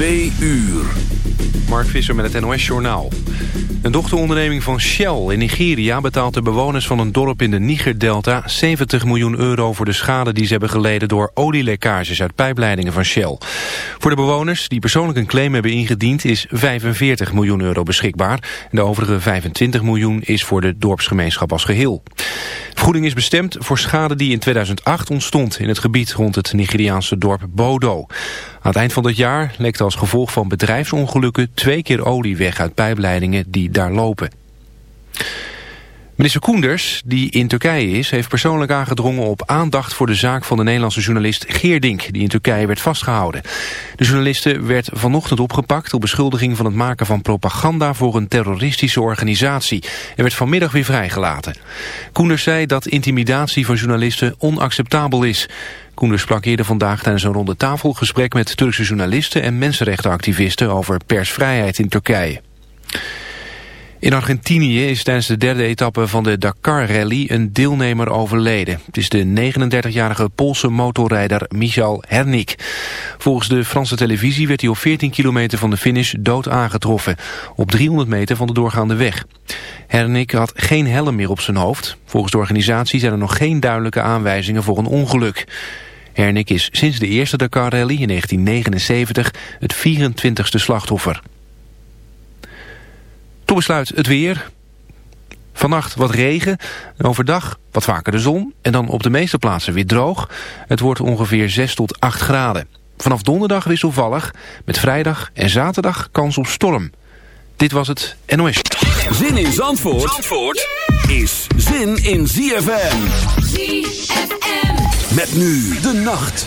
Twee uur. Mark Visser met het NOS Journaal. Een dochteronderneming van Shell in Nigeria betaalt de bewoners van een dorp in de Niger-delta 70 miljoen euro voor de schade die ze hebben geleden door olielekkages uit pijpleidingen van Shell. Voor de bewoners die persoonlijk een claim hebben ingediend is 45 miljoen euro beschikbaar. De overige 25 miljoen is voor de dorpsgemeenschap als geheel. Vergoeding is bestemd voor schade die in 2008 ontstond in het gebied rond het Nigeriaanse dorp Bodo. Aan het eind van het jaar lekte als gevolg van bedrijfsongelukken twee keer olie weg uit pijpleidingen die daar lopen. Minister Koenders, die in Turkije is, heeft persoonlijk aangedrongen op aandacht voor de zaak van de Nederlandse journalist Geerdink, die in Turkije werd vastgehouden. De journaliste werd vanochtend opgepakt op beschuldiging van het maken van propaganda voor een terroristische organisatie en werd vanmiddag weer vrijgelaten. Koenders zei dat intimidatie van journalisten onacceptabel is. Koenders sprak vandaag tijdens een ronde tafelgesprek met Turkse journalisten en mensenrechtenactivisten over persvrijheid in Turkije. In Argentinië is tijdens de derde etappe van de Dakar-rally een deelnemer overleden. Het is de 39-jarige Poolse motorrijder Michal Hernik. Volgens de Franse televisie werd hij op 14 kilometer van de finish dood aangetroffen. Op 300 meter van de doorgaande weg. Hernik had geen helm meer op zijn hoofd. Volgens de organisatie zijn er nog geen duidelijke aanwijzingen voor een ongeluk. Hernik is sinds de eerste Dakar-rally in 1979 het 24ste slachtoffer. Tot besluit het weer. Vannacht wat regen, overdag wat vaker de zon en dan op de meeste plaatsen weer droog. Het wordt ongeveer 6 tot 8 graden. Vanaf donderdag wisselvallig, met vrijdag en zaterdag kans op storm. Dit was het NOS. Zin in Zandvoort, Zandvoort is zin in ZFM. ZFM. Met nu de nacht.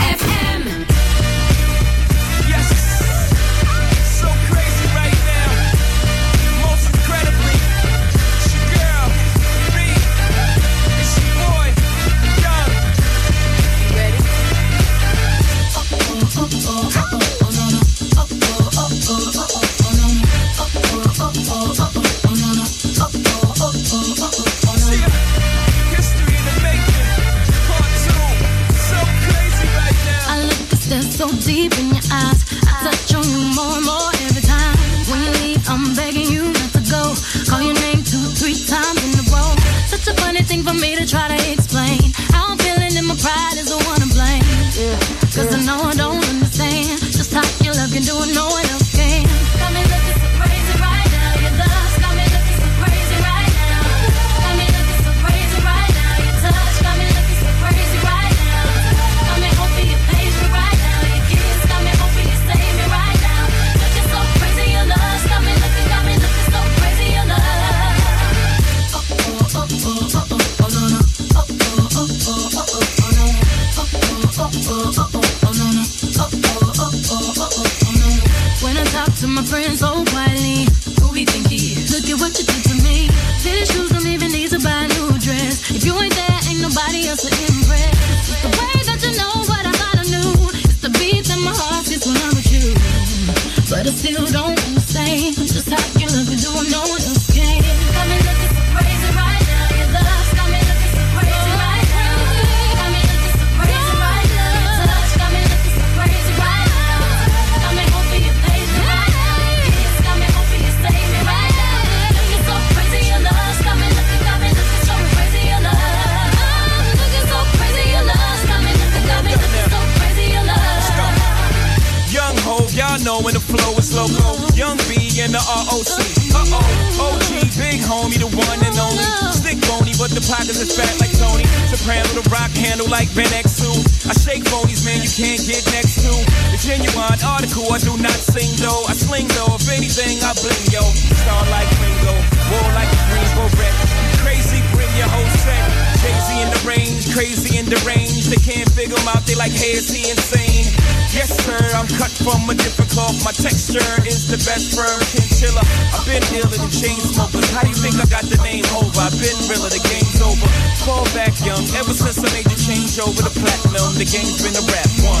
sure is the best firm chiller I've been ill in the chain smokers. How do you think I got the name over? I've been realer, the game's over. Call back young. Ever since I made the change over to platinum, the game's been a rap one.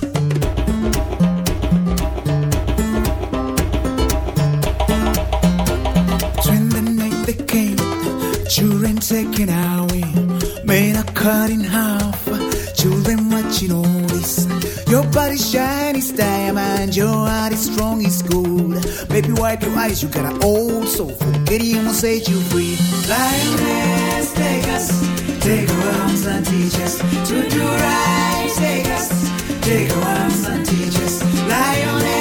Children taken away, men are cut in half, children watching all this. Your body shine is diamond, your heart is strong is gold. Baby, wipe your eyes, you got an old soul. Forget him will set you free. Lioness, take us, take our arms and teach us to do right. Take us, take our arms and teach us. Lioness,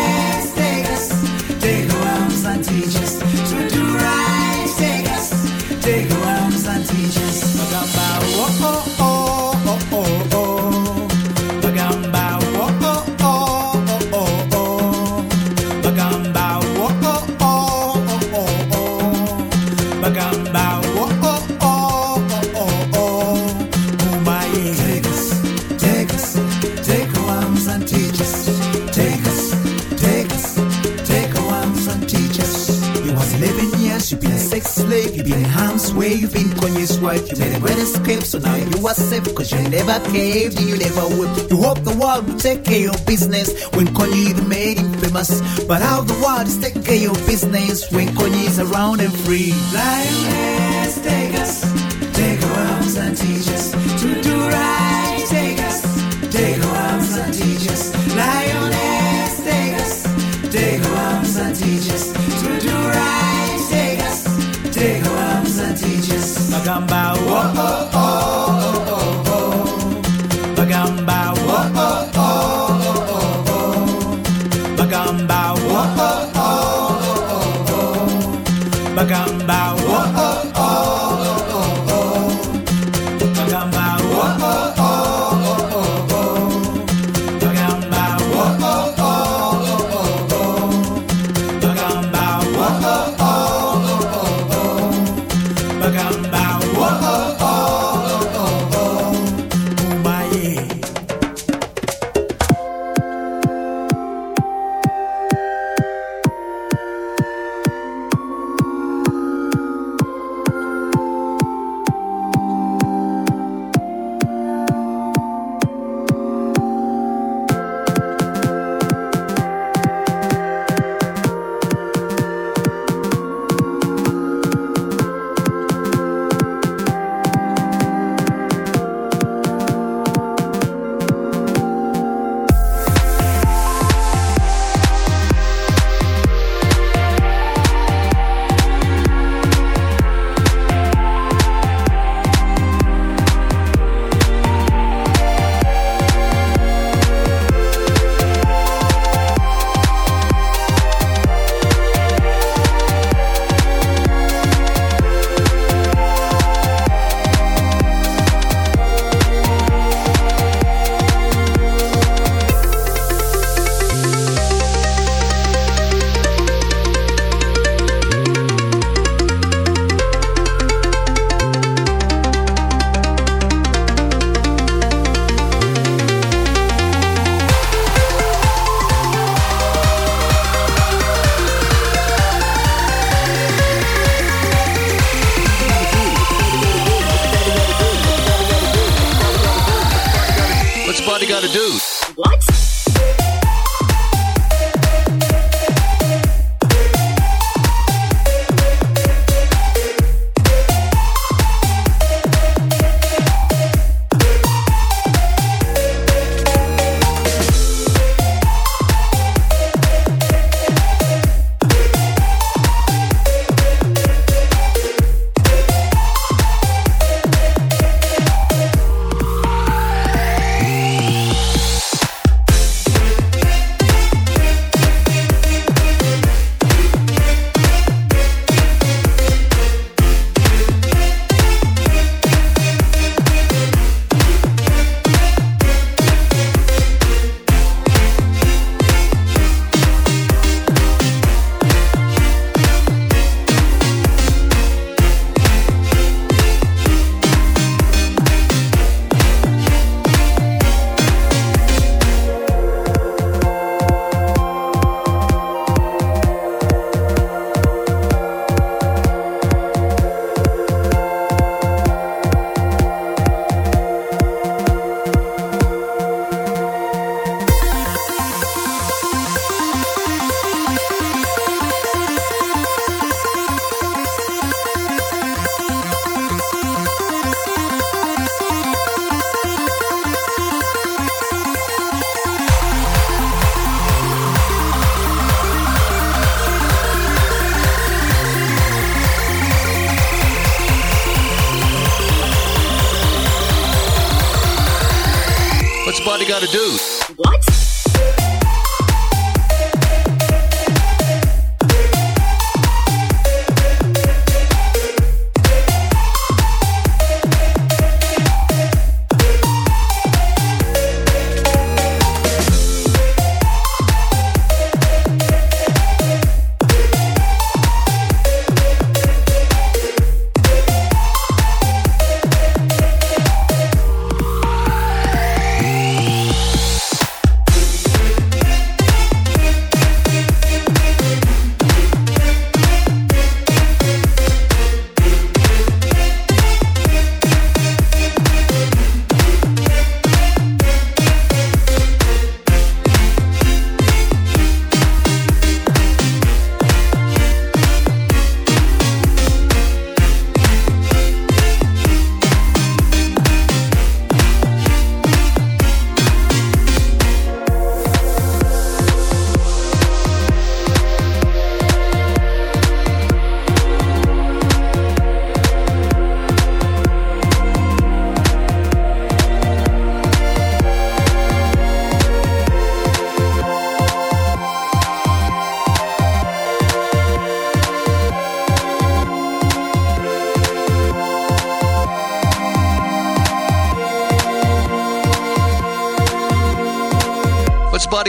you safe, cause you never caved, you never will. You hope the world will take care of business when Kanye even made him famous. But how the world is taking care of business when Kanye is around and free. Lioness, take us, take our arms and teach us to do right. Take us, take our arms and teach us. Lioness, take us, take our arms and teach us to do right. Take us, take our arms and teach us. Bagamba, oh oh oh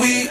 we